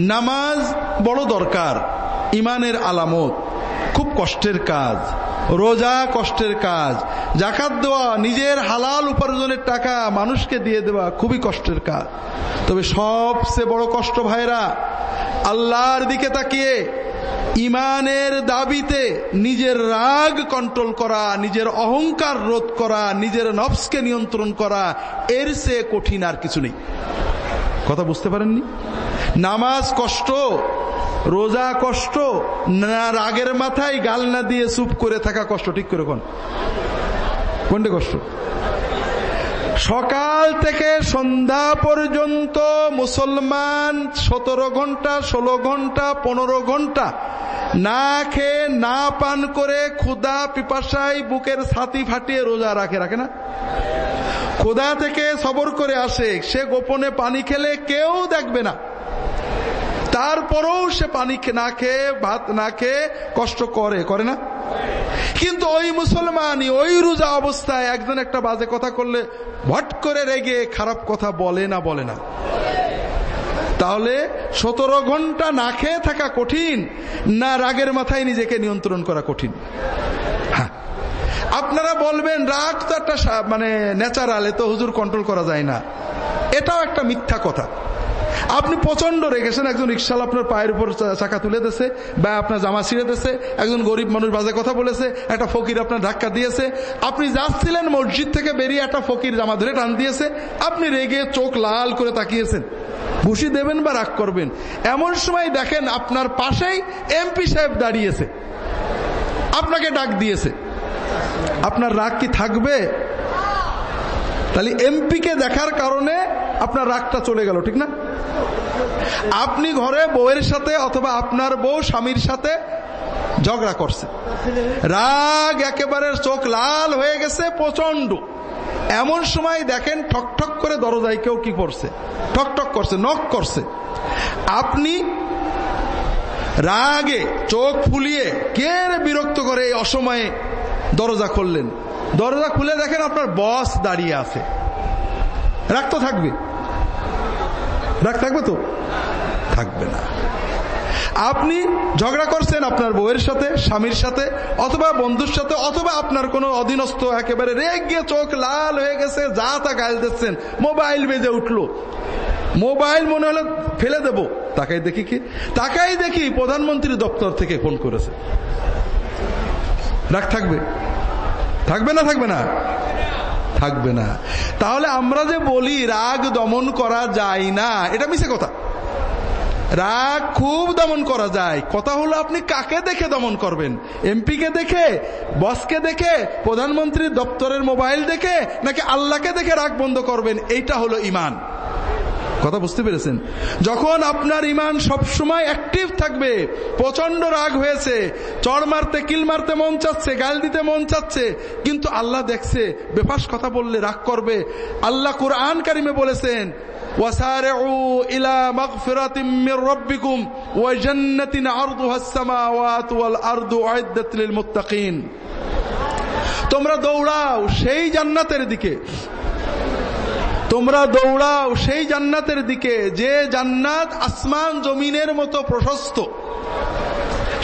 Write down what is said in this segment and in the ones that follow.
নামাজ বড় দরকার, ইমানের আলামত, খুব কষ্টের কাজ, রোজা কষ্টের কাজ, জাকাত দেওয়া, নিজের হালাল উপার্জনের টাকা মানুষকে দিয়ে দেওয়া খুবই কষ্টের কাজ। তবে সবচেয়ে বড় কষ্ট ভাইরা, আল্লাহর দিকে তাকিয়ে ইমানের দাবিতে নিজের রাগ কন্ট্রোল করা, নিজের অহংকার রোধ করা, নিজের নফসকে নিয়ন্ত্রণ করা, এর সে কঠিন আর কিছু নেই। কথা বুঝতে পারেননি? নামাজ কষ্ট, রোজা কষ্ট, না রাগের মাথায় গাল না দিয়ে চুপ করে থাকা কষ্ট, ঠিক করে কোন? কোনটা কষ্ট? সকাল থেকে সন্ধ্যা পর্যন্ত মুসলমান সতেরো ঘণ্টা, ষোলো ঘণ্টা, পনেরো ঘণ্টা না খেয়ে, না পান করে ক্ষুদা পিপাসায় বুকের ছাতি ফাটিয়ে রোজা রাখে রাখে না? ক্ষুদা থেকে সবর করে আসে, সে গোপনে পানি খেলে কেউ দেখবে না। তারপরেও সে পানি না খেয়ে, ভাত না খেয়ে কষ্ট করে করে না? কিন্তু ওই মুসলমানই ওই রোজা অবস্থায় একজন একটা বাজে কথা করলে ভট করে রেগে খারাপ কথা বলে না বলে না। তাহলে সতেরো ঘণ্টা না খেয়ে থাকা কঠিন না রাগের মাথায় নিজেকে নিয়ন্ত্রণ করা কঠিন? হ্যাঁ। আপনারা বলবেন, রাগ তো একটা মানে ন্যাচারাল, এ তো হুজুর কন্ট্রোল করা যায় না। এটাও একটা মিথ্যা কথা। আপনি প্রচণ্ড রেগেছেন একজন রিক্সাল আপনার পায়ের উপর চাকা তুলে দিয়েছে বা আপনার জামা ছিঁড়ে দিয়েছে, একজন গরিব মানুষ বাজে কথা বলেছে, একটা ফকির আপনার ধাক্কা দিয়েছে, আপনি যাচ্ছিলেন মসজিদ থেকে বেরিয়ে একটা ফকির জামা ধরে টান দিয়েছে, আপনি রেগে চোখ লাল করে তাকিয়েছেন, ঘুষি দেবেন বা রাগ করবেন। এমন সময় দেখেন আপনার পাশেই এমপি সাহেব দাঁড়িয়েছে, আপনাকে ডাক দিয়েছে, আপনার রাগ কি থাকবে? তাহলে এমপিকে দেখার কারণে আপনার রাগটা চলে গেল, ঠিক না? আপনি ঘরে বউয়ের সাথে অথবা আপনার বউ স্বামীর সাথে ঝগড়া করছে। রাগ একেবারে চোখ লাল হয়ে গেছে প্রচণ্ড এমন সময় দেখেন ঠক ঠক করে দরজায় কেউ কি করছে? ঠক ঠক করছে, নখ করছে। আপনি রাগে চোখ ফুলিয়ে কে বিরক্ত করে এই অসময়ে দরজা খুললেন? দরজা খুলে দেখেন আপনার বস দাঁড়িয়ে আছে। রাগ তো থাকবে। রাগ থাকবে তো? থাকবে না। আপনি ঝগড়া করছেন আপনার বউয়ের সাথে, স্বামীর সাথে, অথবা বন্ধুর সাথে, অথবা আপনার কোনো অধীনস্থ একেবারে রেগ চোখ লাল হয়ে গেছে, যা তা গাইল দিচ্ছেন, মোবাইল বেজে উঠল। মোবাইল মনে হলো ফেলে দেব। তাকাই দেখি কি? তাকাই দেখি প্রধানমন্ত্রী দপ্তর থেকে ফোন করেছে। রাগ থাকবে? থাকবে না থাকবে না? থাকবে না। তাহলে আমরা যে বলি, রাগ দমন করা যায় না, এটা মিশে কথা। রাগ খুব দমন করা যায়। কথা হলো, আপনি কাকে দেখে দমন করবেন? এমপি কে দেখে? বসকে দেখে? প্রধানমন্ত্রীর দপ্তরের মোবাইল দেখে? নাকি আল্লাহকে দেখে রাগ বন্ধ করবেন? এইটা হলো ইমান কথা বুঝতে পেরেছেন যখন আপনার ইমান সবসময় অ্যাক্টিভ থাকবে প্রচন্ড রাগ হয়েছে চড় মারতে কিল মারতে মন চাচ্ছে গাল দিতে মন চাচ্ছে কিন্তু আল্লাহ দেখছে বেফাস কথা বললে রাগ করবে আল্লাহ কোরআন কারিমে বলেছেন وسارعوا إلى مغفرة من ربكم وجنة عرضها السماوات والأرض أعدت للمتقين তোমরা দৌড়াও সেই জান্নাতের দিকে তোমরা দৌড়াও সেই জান্নাতের দিকে যে জান্নাত আসমান জমিনের মতো প্রশস্ত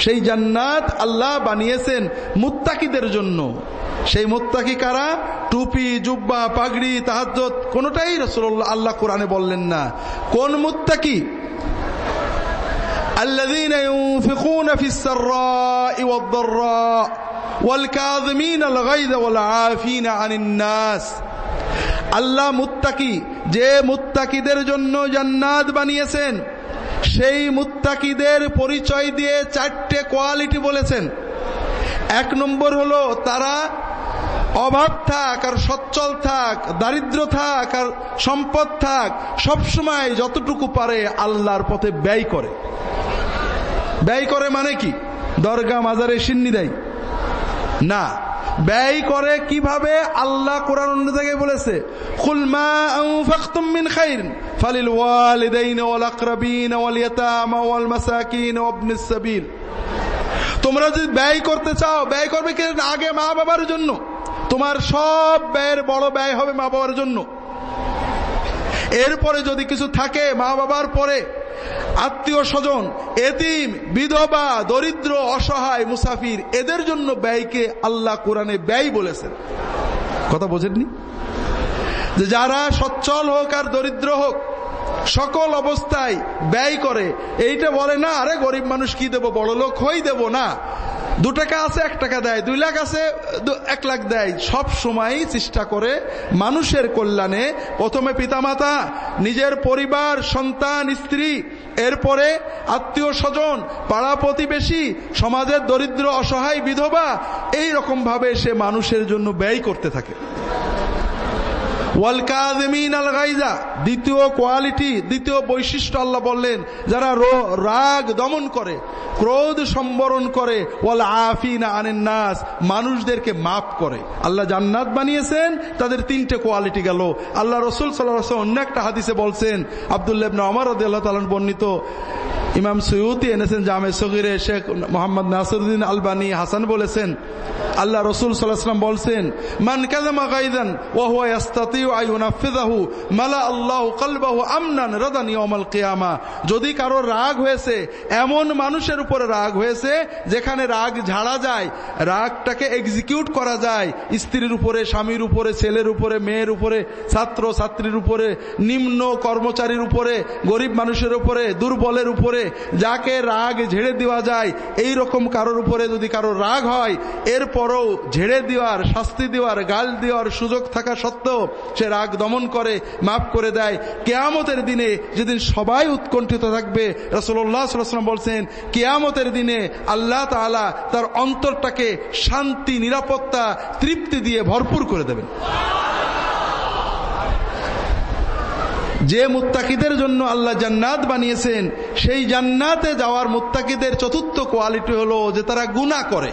সেই জান্নাত আল্লাহ বানিয়েছেন মুত্তাকিদের জন্য সেই মুত্তাকি কারা টুপি জুব্বা পাগড়ি তাহাজত কোনটাই রসল্লাহ আল্লাহ কোরআনে বললেন না কোন মুত্তাকি الذين ينفقون في السراء والضراء والكاظمين الغيظ والعافين عن الناس আল্লাহ মুত্তাকি, যে মুত্তাকিদের জন্য জান্নাত বানিয়েছেন, সেই মুত্তাকিদের পরিচয় দিয়ে চারটে কোয়ালিটি বলেছেন। এক নম্বর হলো তারা অভাব থাক আর সচ্ছল থাক, দারিদ্র থাক আর সম্পদ থাক, সবসময় যতটুকু পারে আল্লাহর পথে ব্যয় করে। ব্যয় করে মানে কি? দরগা মাজারে সিন্নি দেয়। না ব্যয় করে কীভাবে আল্লাহ কোরআন অন্য জায়গায় বলেছে খুলমা ফালিল ওয়াল মাসাকিন তোমরা যদি ব্যয় করতে চাও, ব্যয় করবে কি আগে মা বাবার জন্য? তোমার সব ব্যয়ের বড় ব্যয় হবে মা বাবার জন্য। এরপরে যদি কিছু থাকে মা বাবার পরে আত্মীয় স্বজন, এতিম, বিধবা, দরিদ্র, অসহায়, মুসাফির, এদের জন্য ব্যয়কে আল্লাহ কোরআনে ব্যয় বলেছেন। কথা বোঝেননি? যে যারা সচ্ছল হোক আর দরিদ্র হোক, সকল অবস্থায় ব্যয় করে, এইটা বলে না, আরে গরিব মানুষ কি দেব, বড় লোক হই দেব না। দু টাকা আছে, এক টাকা দেয়, দুই লাখ আছে এক লাখ দেয়। সব সময় চেষ্টা করে মানুষের কল্যাণে প্রথমে পিতামাতা, নিজের পরিবার, সন্তান, স্ত্রী এরপরে আত্মীয় স্বজন, পাড়া প্রতিবেশী, সমাজের দরিদ্র, অসহায় বিধবা এই রকম ভাবে সে মানুষের জন্য ব্যয় করতে থাকে। দ্বিতীয় কোয়ালিটি, দ্বিতীয় বৈশিষ্ট্য আল্লাহ বললেন, যারা রাগ দমন করে, ক্রোধ সম্বরণ করে, ওয়াল আফিনা আনেন নাস, মানুষদেরকে মাফ করে। আল্লাহ জান্নাত বানিয়েছেন, তাদের তিনটে কোয়ালিটি গেল। আল্লাহ রসুল সাল্লাহ অন্য একটা হাদিসে বলছেন, আবদুল্লাহ আমার আল্লাহ তালন বর্ণিত, ইমাম সৈয়দি এনেছেন জামে সগিরে শেখ মোহাম্মদ নাসরুদ্দিন আলবানী হাসান বলেছেন আল্লাহ রসুল সাল্লাহাম বলছেন, মান কাজামা গাইদান আইউনাফিযাহু মালা আল্লাহ কালবাহু আমনান রাদান ইয়াউমাল কেয়ামা। যদি কারও রাগ হয়েছে, এমন মানুষের উপরে রাগ হয়েছে, যেখানে রাগ ঝাড়া যায়, রাগটাকে এক্সিকিউট করা যায়, স্ত্রীর উপরে, স্বামীর উপরে, ছেলের উপরে, মেয়ের উপরে, ছাত্র, ছাত্রীর উপরে, নিম্ন কর্মচারীর উপরে, গরিব মানুষের উপরে, দুর্বলের উপরে, যাকে রাগ ঝেড়ে দেওয়া যায় এই রকম কারোর উপরে যদি কারও রাগ হয় এরপরও ঝেড়ে দেওয়ার, শাস্তি দেওয়ার, গাল দেওয়ার সুযোগ থাকা সত্ত্বেও সে রাগ দমন করে, মাফ করে দেয়। কেয়ামতের দিনে যেদিন সবাই উৎকণ্ঠিত থাকবে রসল্লাহাম বলছেন, কেয়ামতের দিনে আল্লাহ তালা তার অন্তরটাকে শান্তি, নিরাপত্তা, তৃপ্তি দিয়ে ভরপুর করে দেবেন। যে মুত্তাকিদের জন্য আল্লাহ জান্নাত বানিয়েছেন, সেই জান্নাতে যাওয়ার মুত্তাকিদের চতুর্থ কোয়ালিটি হলো যে তারা গুণা করে।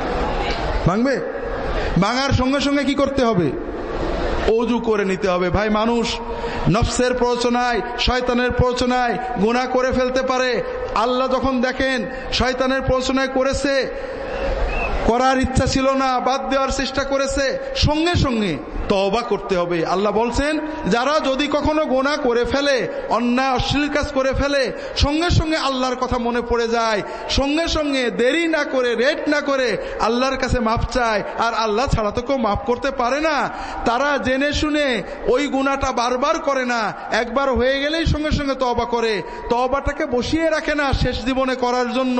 ভাঙবে? ভাঙার সঙ্গে সঙ্গে কি করতে হবে? অজু করে নিতে হবে। ভাই, মানুষ নফসের প্রচনায় শয়তানের প্রচনায় গুণা করে ফেলতে পারে। আল্লাহ যখন দেখেন শয়তানের প্রচনায় করেছে, করার ইচ্ছা ছিল না, বাদ দেওয়ার চেষ্টা করেছে, সঙ্গে সঙ্গে তবা করতে হবে। আল্লাহ বলছেন, যারা যদি কখনো গোনা করে ফেলে, অন্যায়, অশ্লীল কাজ করে ফেলে, সঙ্গে সঙ্গে আল্লাহর কথা মনে পড়ে যায়, সঙ্গে সঙ্গে দেরি না করে, রেট না করে আল্লাহর কাছে মাপ চায়, আর আল্লাহ ছাড়া তো কেউ মাফ করতে পারে না। তারা জেনে শুনে ওই গুণাটা বারবার করে না, একবার হয়ে গেলেই সঙ্গে সঙ্গে তবা করে। তবাটাকে বসিয়ে রাখে না শেষ জীবনে করার জন্য।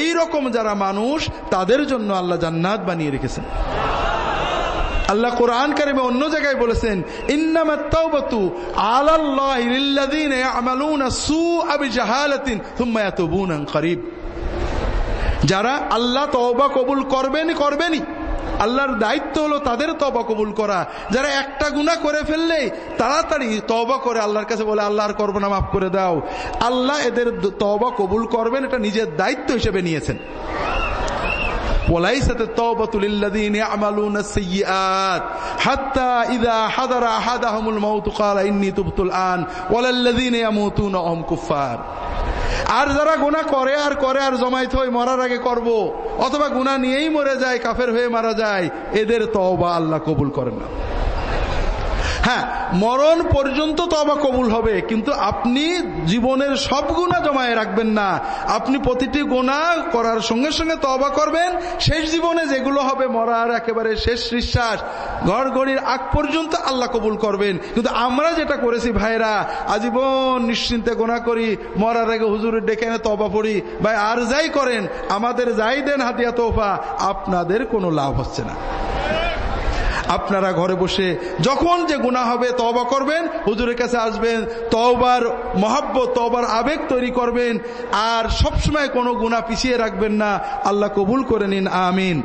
এই রকম যারা মানুষ, তাদের জন্য আল্লাহ জান্নাত বানিয়ে রেখেছেন। আল্লাহ কোরআন কারিমে অন্য জায়গায় বলেছেন যারা আল্লাহ তওবা কবুল করবেন করবেনই। আল্লাহর দায়িত্ব হলো তাদের তবা কবুল করা। যারা একটা গুণা করে ফেললে তাড়াতাড়ি তবা করে আল্লাহর কাছে বলে আল্লাহর করব না, মাফ করে দাও। আল্লাহ এদের তবা কবুল করবেন, এটা নিজের দায়িত্ব হিসেবে নিয়েছেন। وليست التوبة للذين يعملون السيئات حتى إذا حضر أحدهم الموت قال إني تبت الآن ولا الذين يموتون وهم كفار আর যারা গুণা করে আর করে আর জমাইত হয়ে মরার আগে করব অথবা গুণা নিয়েই মরে যায় কাফের হয়ে মারা যায় এদের তওবা আল্লাহ কবুল করেন না হ্যাঁ মরণ পর্যন্ত তবা কবুল হবে, কিন্তু আপনি জীবনের সব গুণা জমায়ে রাখবেন না। আপনি প্রতিটি গোনা করার সঙ্গে সঙ্গে তবা করবেন। শেষ জীবনে যেগুলো হবে মরার একেবারে শেষ নিঃশ্বাস। ঘর ঘড়ির আগ পর্যন্ত আল্লাহ কবুল করবেন। কিন্তু আমরা যেটা করেছি ভাইরা আজীবন নিশ্চিন্তে গোনা করি, মরার আগে হুজুরের ডেকে এনে তবা পড়ি। ভাই, আর যাই করেন, আমাদের যাই দেন হাতিয়া তোফা আপনাদের কোনো লাভ হচ্ছে না। আপনারা ঘরে বসে যখন যে গুণা হবে তবা করবেন, হুজুরের কাছে আসবেন তবার মহাব্বত তবার আবেগ তৈরি করবেন, আর সবসময় কোনো গুণা পিছিয়ে রাখবেন না। আল্লাহ কবুল করে নিন, আমিন।